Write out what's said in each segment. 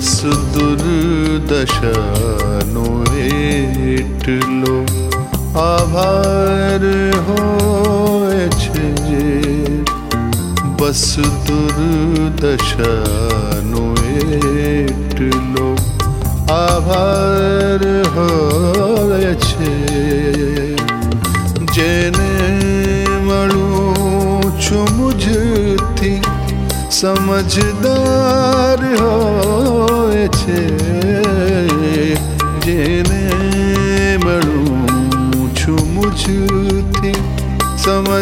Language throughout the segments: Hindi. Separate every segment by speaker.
Speaker 1: બસ દુર્દશાનો એટલો આભાર હોય છે બસ દુર્દશાનો એટલો આભાર હોય છે જેને મળું છું મુજથી સમજદાર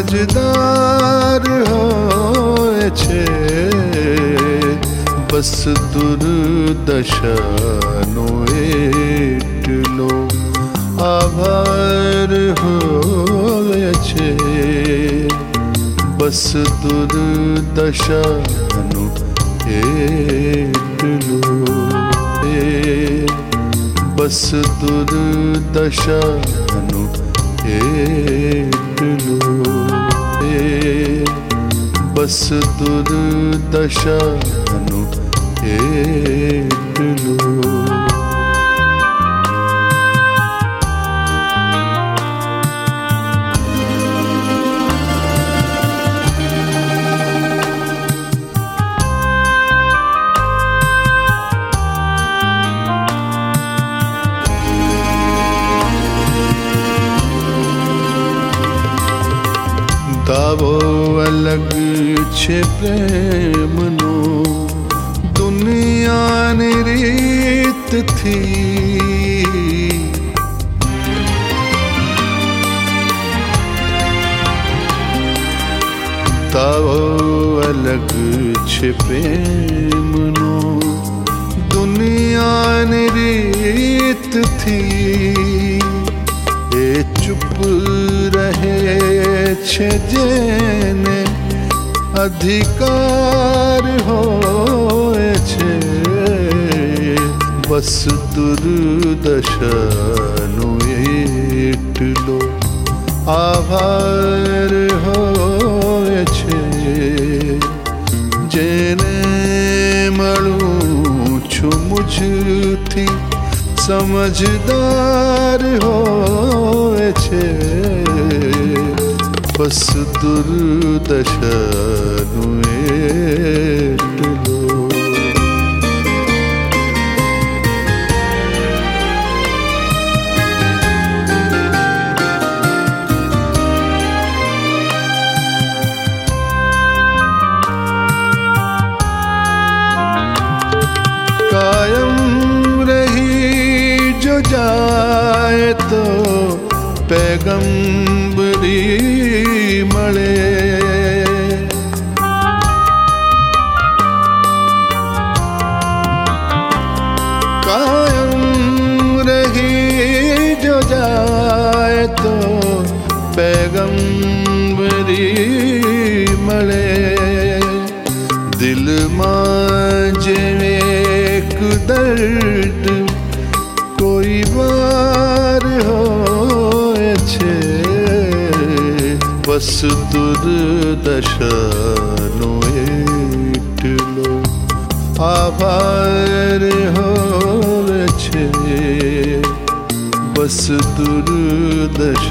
Speaker 1: સમજદાર હોય છે બસ દુર્દશાનો એટલો આભાર હોય છે બસ દુર્દશાનો એટલો એ બસ દુર્દશાનો फेंक लो बस दुर्दशा अनु દાવો અલગ છે પ્રેમનો દુનિયાની રીતથી દાવો અલગ છે પ્રેમનો દુનિયાની રીતથી એ ચૂપ રહે છે જેને અધિકાર હોય છે બસ દુર્દશાનો એટલો આભાર હોય છે જેને મળું છું મુજથી સમજદાર बस दुर्दशनुएटलो कायम रही जो जाए तो पैगंबरी जाए तो पैगंबरी मले दिल मे एक दर्द, कोई बार हो छे। बस दुर्दशानो एकलो आभार हो छे। बस दुर्दशनु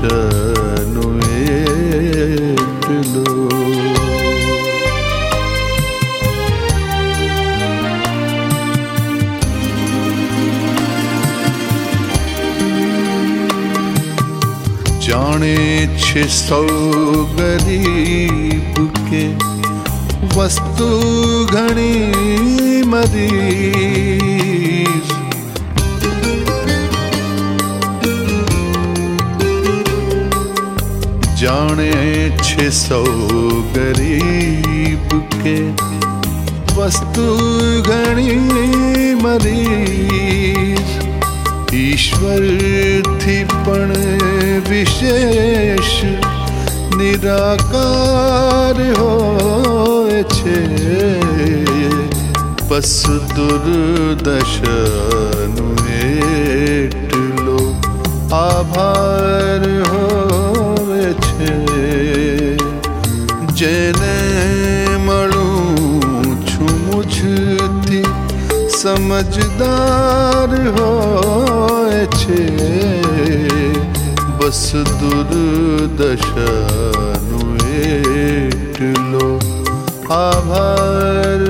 Speaker 1: जाने छे सौ गरीब के वस्तु घणी मरी थे सौ गरीब के। वस्तु घनी मरीज़। ईश्वर थी पण विशेष। निराकार हो छे। बस दुर्दशा लो आभार સમજદાર હોય છે બસ દુર્દશાનું એટલો આભાર